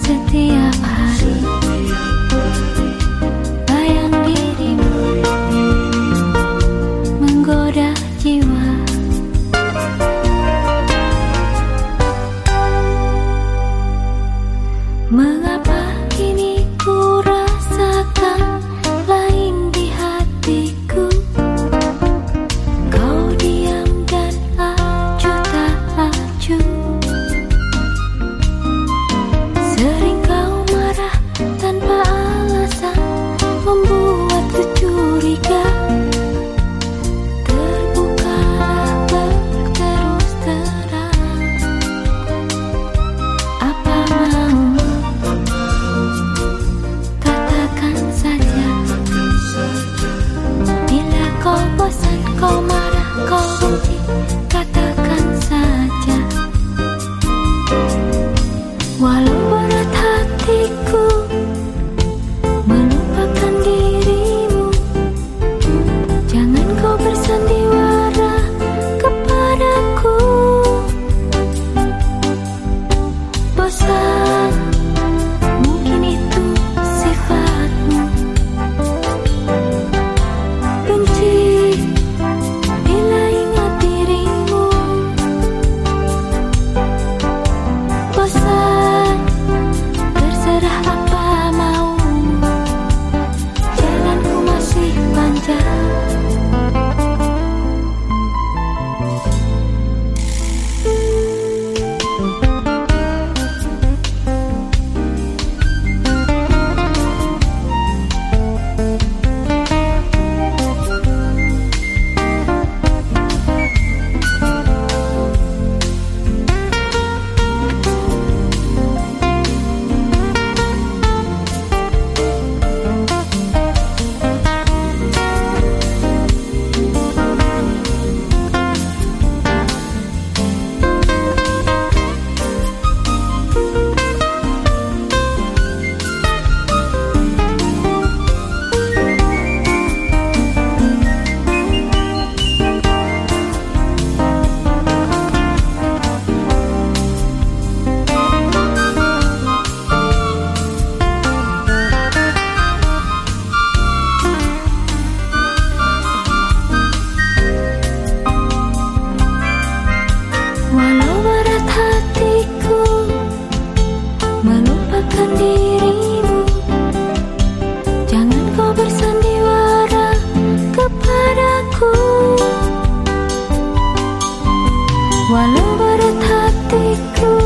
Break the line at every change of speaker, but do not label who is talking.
setiap hari. Bayang dirimu menggoda jiwa. Mengapa kini kurang Walau bertatikuh